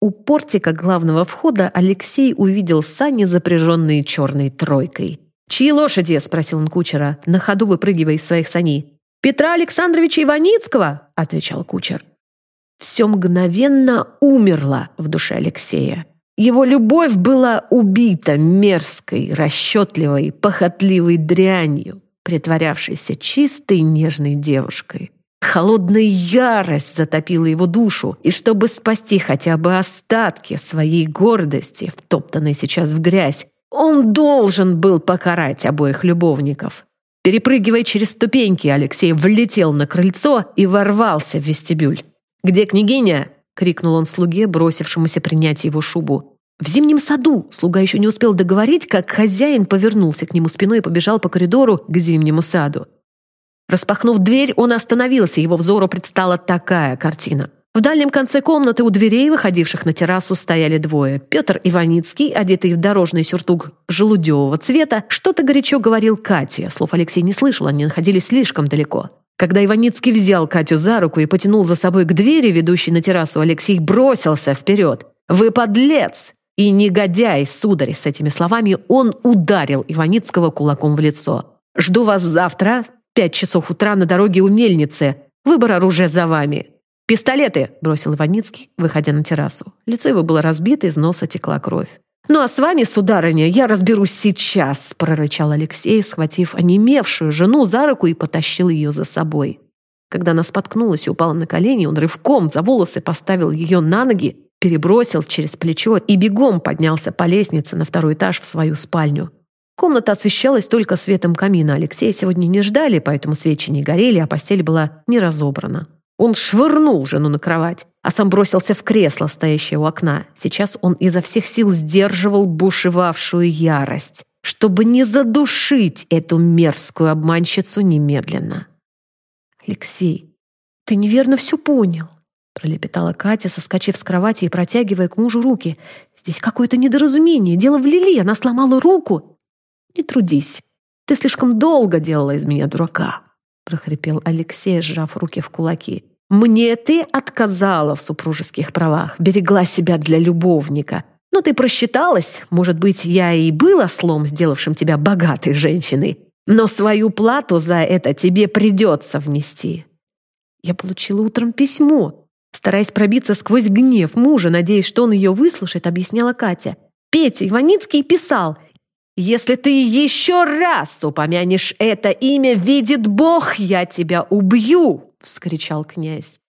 У портика главного входа Алексей увидел сани, запряженные черной тройкой. «Чьи лошади?» — спросил он кучера, на ходу выпрыгивая из своих саней. «Петра Александровича Иваницкого!» — отвечал кучер. Все мгновенно умерло в душе Алексея. Его любовь была убита мерзкой, расчетливой, похотливой дрянью, притворявшейся чистой нежной девушкой. Холодная ярость затопила его душу, и чтобы спасти хотя бы остатки своей гордости, втоптанной сейчас в грязь, он должен был покарать обоих любовников. Перепрыгивая через ступеньки, Алексей влетел на крыльцо и ворвался в вестибюль. «Где княгиня?» — крикнул он слуге, бросившемуся принять его шубу. В зимнем саду слуга еще не успел договорить, как хозяин повернулся к нему спиной и побежал по коридору к зимнему саду. Распахнув дверь, он остановился, его взору предстала такая картина. В дальнем конце комнаты у дверей, выходивших на террасу, стояли двое. Петр Иваницкий, одетый в дорожный сюртук желудевого цвета, что-то горячо говорил Кате. Слов Алексей не слышал, они находились слишком далеко. Когда Иваницкий взял Катю за руку и потянул за собой к двери, ведущей на террасу, Алексей бросился вперед. «Вы подлец!» И негодяй, сударь, с этими словами он ударил Иваницкого кулаком в лицо. «Жду вас завтра Пять часов утра на дороге у мельницы. Выбор оружия за вами. «Пистолеты!» – бросил Иваницкий, выходя на террасу. Лицо его было разбито, из носа текла кровь. «Ну а с вами, сударыня, я разберусь сейчас!» – прорычал Алексей, схватив онемевшую жену за руку и потащил ее за собой. Когда она споткнулась и упала на колени, он рывком за волосы поставил ее на ноги, перебросил через плечо и бегом поднялся по лестнице на второй этаж в свою спальню. Комната освещалась только светом камина. Алексея сегодня не ждали, поэтому свечи не горели, а постель была не разобрана. Он швырнул жену на кровать, а сам бросился в кресло, стоящее у окна. Сейчас он изо всех сил сдерживал бушевавшую ярость, чтобы не задушить эту мерзкую обманщицу немедленно. «Алексей, ты неверно все понял», пролепетала Катя, соскочив с кровати и протягивая к мужу руки. «Здесь какое-то недоразумение. Дело в Лили. Она сломала руку. «Не трудись. Ты слишком долго делала из меня дурака», — прохрипел Алексей, сжав руки в кулаки. «Мне ты отказала в супружеских правах, берегла себя для любовника. Но ты просчиталась. Может быть, я и был ослом, сделавшим тебя богатой женщиной. Но свою плату за это тебе придется внести». Я получила утром письмо. Стараясь пробиться сквозь гнев мужа, надеясь, что он ее выслушает, объясняла Катя. «Петя Иваницкий писал, если ты еще раз упомянешь это имя, видит Бог, я тебя убью!» — вскричал князь.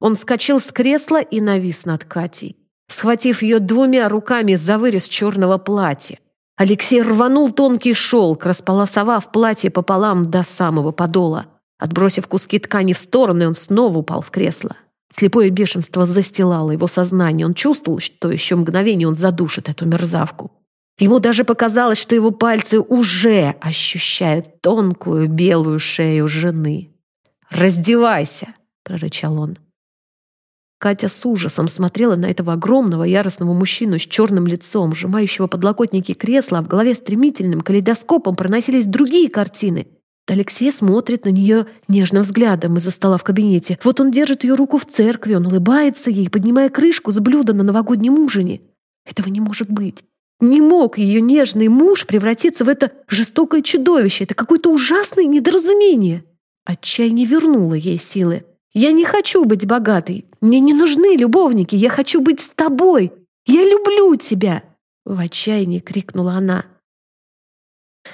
Он вскочил с кресла и навис над Катей, схватив ее двумя руками за вырез черного платья. Алексей рванул тонкий шелк, располосовав платье пополам до самого подола. Отбросив куски ткани в стороны, он снова упал в кресло. Слепое бешенство застилало его сознание. Он чувствовал, что еще мгновение он задушит эту мерзавку. Ему даже показалось, что его пальцы уже ощущают тонкую белую шею жены. «Раздевайся!» — прорычал он. Катя с ужасом смотрела на этого огромного яростного мужчину с черным лицом, сжимающего подлокотники кресла, а в голове стремительным калейдоскопом проносились другие картины. Алексей смотрит на нее нежным взглядом из-за стола в кабинете. Вот он держит ее руку в церкви, он улыбается ей, поднимая крышку с блюда на новогоднем ужине. Этого не может быть. Не мог ее нежный муж превратиться в это жестокое чудовище. Это какое-то ужасное недоразумение. Отчаяние вернуло ей силы. «Я не хочу быть богатой. Мне не нужны любовники. Я хочу быть с тобой. Я люблю тебя!» В отчаянии крикнула она.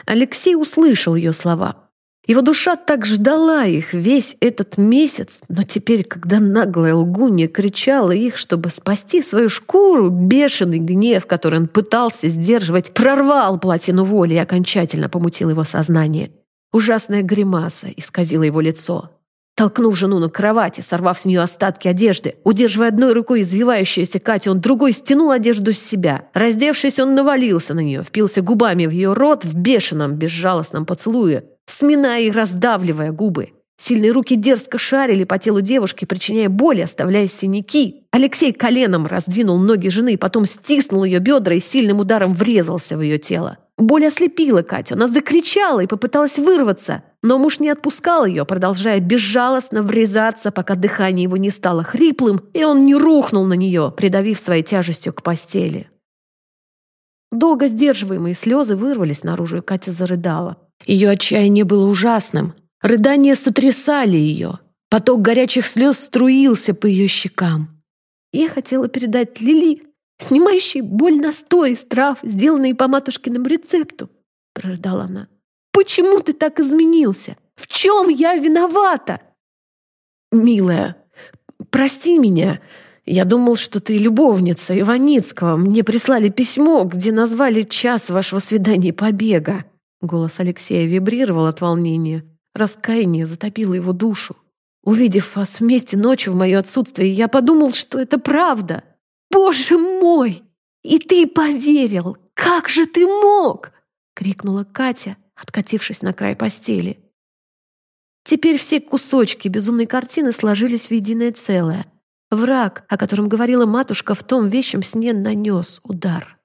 Алексей услышал ее слова. Его душа так ждала их весь этот месяц, но теперь, когда наглая лгунья кричала их, чтобы спасти свою шкуру, бешеный гнев, который он пытался сдерживать, прорвал платину воли и окончательно помутил его сознание. Ужасная гримаса исказила его лицо. Толкнув жену на кровати, сорвав с нее остатки одежды, удерживая одной рукой извивающуюся Катю, он другой стянул одежду с себя. Раздевшись, он навалился на нее, впился губами в ее рот в бешеном, безжалостном поцелуе, сминая и раздавливая губы. Сильные руки дерзко шарили по телу девушки, причиняя боль, оставляя синяки. Алексей коленом раздвинул ноги жены, потом стиснул ее бедра и сильным ударом врезался в ее тело. Боль ослепила Катю. Она закричала и попыталась вырваться. Но муж не отпускал ее, продолжая безжалостно врезаться, пока дыхание его не стало хриплым, и он не рухнул на нее, придавив своей тяжестью к постели. Долго сдерживаемые слезы вырвались наружу, и Катя зарыдала. Ее отчаяние было ужасным. Рыдания сотрясали ее. Поток горячих слез струился по ее щекам. Я хотела передать Лили, снимающий боль настой из трав, сделанный по матушкиному рецепту, прорыдала она. Почему ты так изменился? В чем я виновата? Милая, прости меня. Я думал, что ты любовница Иваницкого. Мне прислали письмо, где назвали час вашего свидания и побега. Голос Алексея вибрировал от волнения. Раскаяние затопило его душу. Увидев вас вместе ночью в мое отсутствие, я подумал, что это правда. Боже мой! И ты поверил! Как же ты мог? Крикнула Катя, откатившись на край постели. Теперь все кусочки безумной картины сложились в единое целое. Враг, о котором говорила матушка в том вещем сне, нанес удар.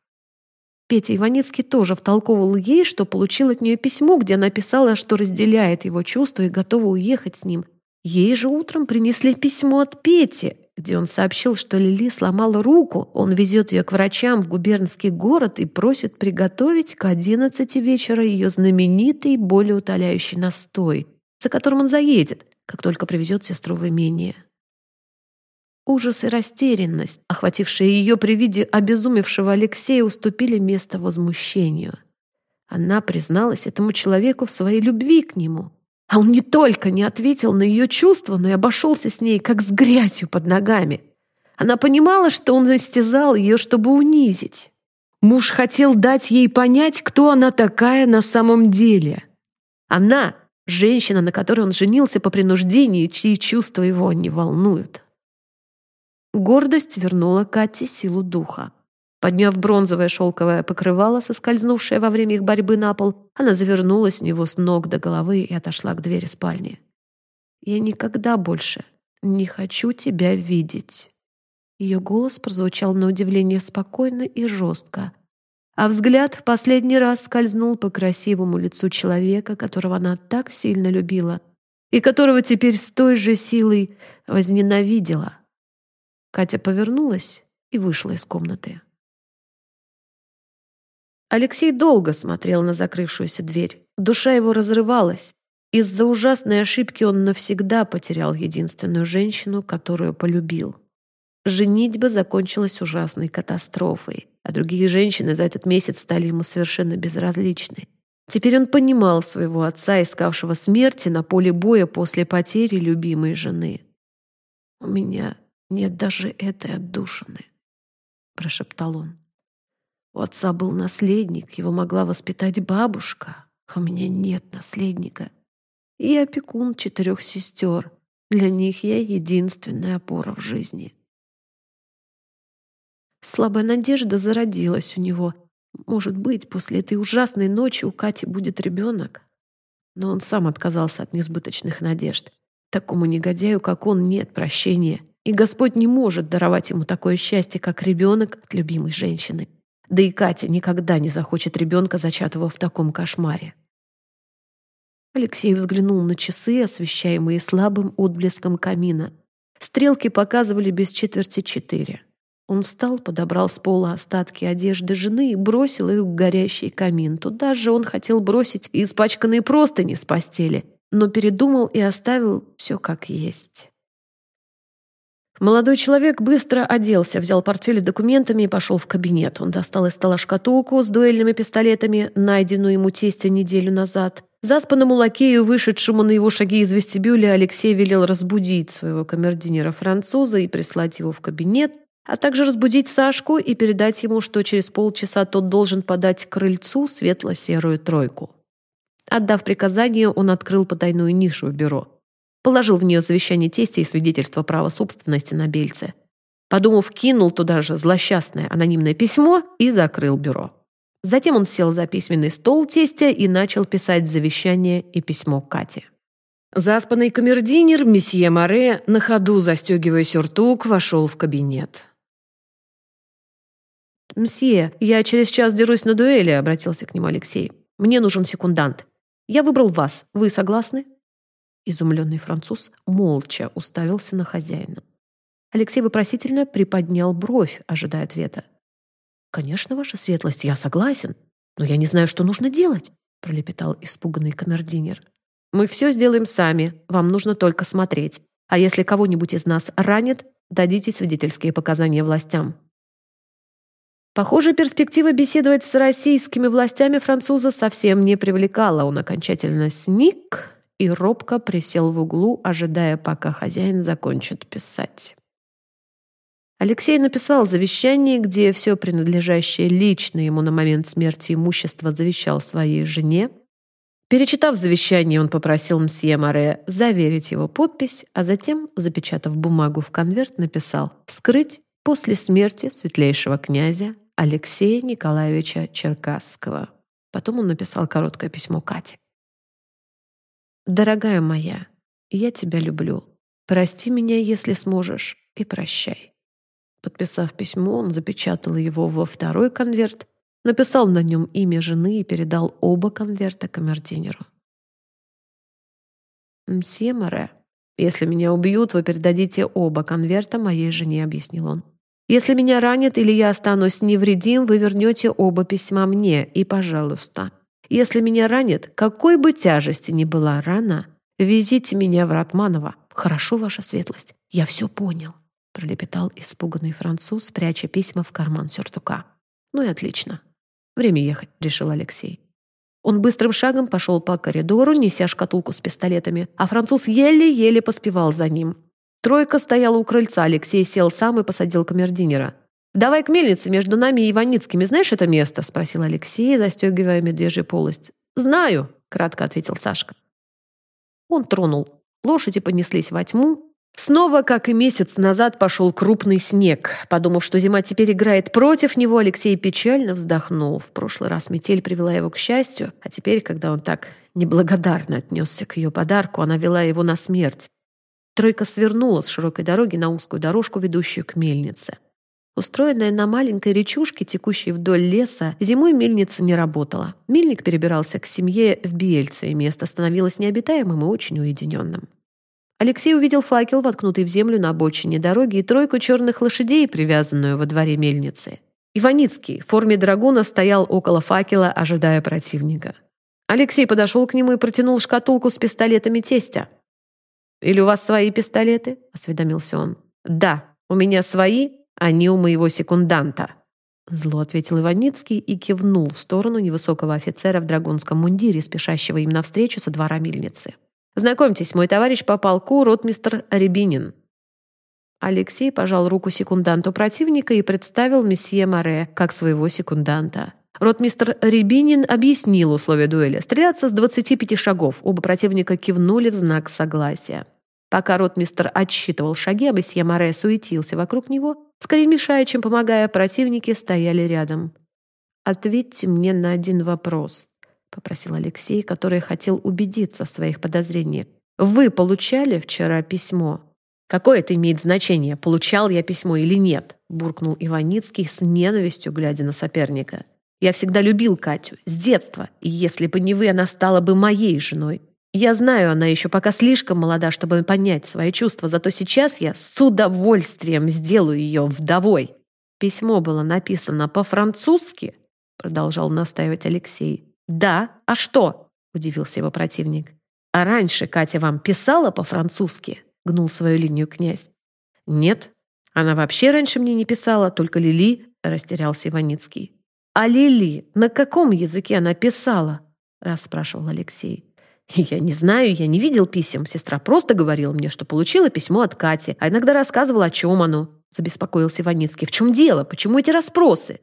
Петя Иваницкий тоже втолковывал ей, что получил от нее письмо, где она писала, что разделяет его чувства и готова уехать с ним. Ей же утром принесли письмо от Пети, где он сообщил, что Лили сломала руку, он везет ее к врачам в губернский город и просит приготовить к одиннадцати вечера ее знаменитый болеутоляющий настой, за которым он заедет, как только привезет сестру в имение. Ужас и растерянность, охватившие ее при виде обезумевшего Алексея, уступили место возмущению. Она призналась этому человеку в своей любви к нему. А он не только не ответил на ее чувства, но и обошелся с ней, как с грязью под ногами. Она понимала, что он истязал ее, чтобы унизить. Муж хотел дать ей понять, кто она такая на самом деле. Она — женщина, на которой он женился по принуждению, чьи чувства его не волнуют. Гордость вернула Кате силу духа. Подняв бронзовое шелковое покрывало, соскользнувшее во время их борьбы на пол, она завернулась в него с ног до головы и отошла к двери спальни. «Я никогда больше не хочу тебя видеть». Ее голос прозвучал на удивление спокойно и жестко, а взгляд в последний раз скользнул по красивому лицу человека, которого она так сильно любила и которого теперь с той же силой возненавидела. Катя повернулась и вышла из комнаты. Алексей долго смотрел на закрывшуюся дверь. Душа его разрывалась. Из-за ужасной ошибки он навсегда потерял единственную женщину, которую полюбил. Женитьба закончилась ужасной катастрофой, а другие женщины за этот месяц стали ему совершенно безразличны. Теперь он понимал своего отца, искавшего смерти на поле боя после потери любимой жены. «У меня нет даже этой отдушины», — прошептал он. У отца был наследник, его могла воспитать бабушка, а у меня нет наследника. И я опекун четырех сестер. Для них я единственная опора в жизни. Слабая надежда зародилась у него. Может быть, после этой ужасной ночи у Кати будет ребенок. Но он сам отказался от несбыточных надежд. Такому негодяю, как он, нет прощения. И Господь не может даровать ему такое счастье, как ребенок от любимой женщины. Да и Катя никогда не захочет ребенка, зачатого в таком кошмаре. Алексей взглянул на часы, освещаемые слабым отблеском камина. Стрелки показывали без четверти четыре. Он встал, подобрал с пола остатки одежды жены и бросил их в горящий камин. Туда же он хотел бросить и испачканные простыни с постели, но передумал и оставил все как есть. Молодой человек быстро оделся, взял портфель с документами и пошел в кабинет. Он достал из стола шкатулку с дуэльными пистолетами, найденную ему тестя неделю назад. Заспанному лакею, вышедшему на его шаги из вестибюля, Алексей велел разбудить своего камердинера-француза и прислать его в кабинет, а также разбудить Сашку и передать ему, что через полчаса тот должен подать крыльцу светло-серую тройку. Отдав приказание, он открыл потайную нишу в бюро. Положил в нее завещание тестя и свидетельство права собственности на Бельце. Подумав, кинул туда же злосчастное анонимное письмо и закрыл бюро. Затем он сел за письменный стол тестя и начал писать завещание и письмо Кате. Заспанный камердинер месье Море, на ходу застегивая сюртук, вошел в кабинет. «Мсье, я через час дерусь на дуэли», — обратился к нему Алексей. «Мне нужен секундант. Я выбрал вас. Вы согласны?» Изумленный француз молча уставился на хозяина. Алексей вопросительно приподнял бровь, ожидая ответа. «Конечно, ваша светлость, я согласен, но я не знаю, что нужно делать», пролепетал испуганный камердинер. «Мы все сделаем сами, вам нужно только смотреть. А если кого-нибудь из нас ранит, дадите свидетельские показания властям». Похоже, перспектива беседовать с российскими властями француза совсем не привлекала. Он окончательно сник и робко присел в углу, ожидая, пока хозяин закончит писать. Алексей написал завещание, где все принадлежащее лично ему на момент смерти имущество завещал своей жене. Перечитав завещание, он попросил мсье Море заверить его подпись, а затем, запечатав бумагу в конверт, написал «Вскрыть после смерти светлейшего князя Алексея Николаевича Черкасского». Потом он написал короткое письмо Кате. «Дорогая моя, я тебя люблю. Прости меня, если сможешь, и прощай. Подписав письмо, он запечатал его во второй конверт, написал на нем имя жены и передал оба конверта камердинеру. «Мсье Море, если меня убьют, вы передадите оба конверта моей жене», — объяснил он. «Если меня ранят или я останусь невредим, вы вернете оба письма мне, и, пожалуйста, если меня ранят, какой бы тяжести ни была рана, везите меня в Ратманово. Хорошо, ваша светлость, я все понял» пролепетал испуганный француз, пряча письма в карман сюртука. «Ну и отлично. Время ехать», — решил Алексей. Он быстрым шагом пошел по коридору, неся шкатулку с пистолетами, а француз еле-еле поспевал за ним. Тройка стояла у крыльца, Алексей сел сам и посадил камердинера. «Давай к мельнице между нами и Иваницкими. Знаешь это место?» — спросил Алексей, застегивая медвежью полость. «Знаю», — кратко ответил Сашка. Он тронул. Лошади понеслись во тьму, Снова, как и месяц назад, пошел крупный снег. Подумав, что зима теперь играет против него, Алексей печально вздохнул. В прошлый раз метель привела его к счастью, а теперь, когда он так неблагодарно отнесся к ее подарку, она вела его на смерть. Тройка свернула с широкой дороги на узкую дорожку, ведущую к мельнице. Устроенная на маленькой речушке, текущей вдоль леса, зимой мельница не работала. Мельник перебирался к семье в Бельце, и место становилось необитаемым и очень уединенным. Алексей увидел факел, воткнутый в землю на обочине дороги, и тройку черных лошадей, привязанную во дворе мельницы. Иваницкий в форме драгуна стоял около факела, ожидая противника. Алексей подошел к нему и протянул шкатулку с пистолетами тестя. «Или у вас свои пистолеты?» – осведомился он. «Да, у меня свои, они у моего секунданта». Зло ответил Иваницкий и кивнул в сторону невысокого офицера в драгунском мундире, спешащего им навстречу со двора мельницы. Знакомьтесь, мой товарищ по полку, ротмистр Рябинин». Алексей пожал руку секунданту противника и представил месье Море как своего секунданта. Ротмистр Рябинин объяснил условия дуэли. Стреляться с 25 шагов. Оба противника кивнули в знак согласия. Пока ротмистр отсчитывал шаги, а месье Море суетился вокруг него, скорее мешая, чем помогая, противники стояли рядом. «Ответьте мне на один вопрос», попросил Алексей, который хотел убедиться в своих подозрениях. «Вы получали вчера письмо?» «Какое это имеет значение, получал я письмо или нет?» буркнул Иваницкий с ненавистью, глядя на соперника. «Я всегда любил Катю, с детства, и если бы не вы, она стала бы моей женой. Я знаю, она еще пока слишком молода, чтобы понять свои чувства, зато сейчас я с удовольствием сделаю ее вдовой». «Письмо было написано по-французски?» продолжал настаивать Алексей. «Да, а что?» – удивился его противник. «А раньше Катя вам писала по-французски?» – гнул свою линию князь. «Нет, она вообще раньше мне не писала, только Лили», – растерялся Иваницкий. «А Лили, на каком языке она писала?» – расспрашивал Алексей. «Я не знаю, я не видел писем. Сестра просто говорила мне, что получила письмо от Кати, а иногда рассказывала, о чем оно», – забеспокоился Иваницкий. «В чем дело? Почему эти расспросы?»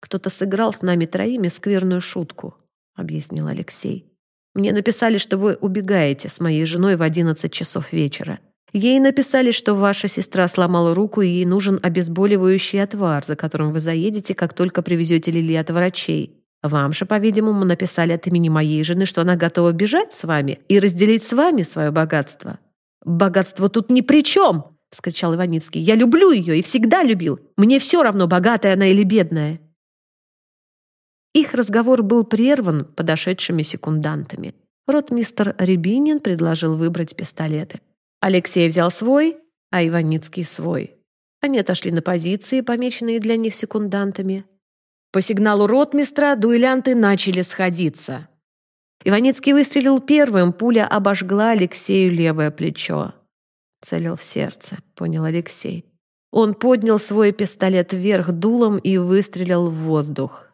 «Кто-то сыграл с нами троими скверную шутку», объяснил Алексей. «Мне написали, что вы убегаете с моей женой в 11 часов вечера. Ей написали, что ваша сестра сломала руку, и ей нужен обезболивающий отвар, за которым вы заедете, как только привезете Лили от врачей. Вам же, по-видимому, написали от имени моей жены, что она готова бежать с вами и разделить с вами свое богатство». «Богатство тут ни при чем!» — вскричал Иваницкий. «Я люблю ее и всегда любил. Мне все равно, богатая она или бедная. Их разговор был прерван подошедшими секундантами. Ротмистер Рябинин предложил выбрать пистолеты. Алексей взял свой, а Иваницкий свой. Они отошли на позиции, помеченные для них секундантами. По сигналу ротмистра дуэлянты начали сходиться. Иваницкий выстрелил первым, пуля обожгла Алексею левое плечо. Целил в сердце, понял Алексей. Он поднял свой пистолет вверх дулом и выстрелил в воздух.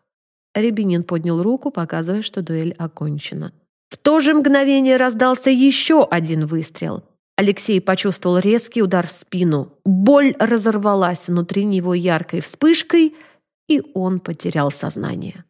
Рябинин поднял руку, показывая, что дуэль окончена. В то же мгновение раздался еще один выстрел. Алексей почувствовал резкий удар в спину. Боль разорвалась внутри него яркой вспышкой, и он потерял сознание.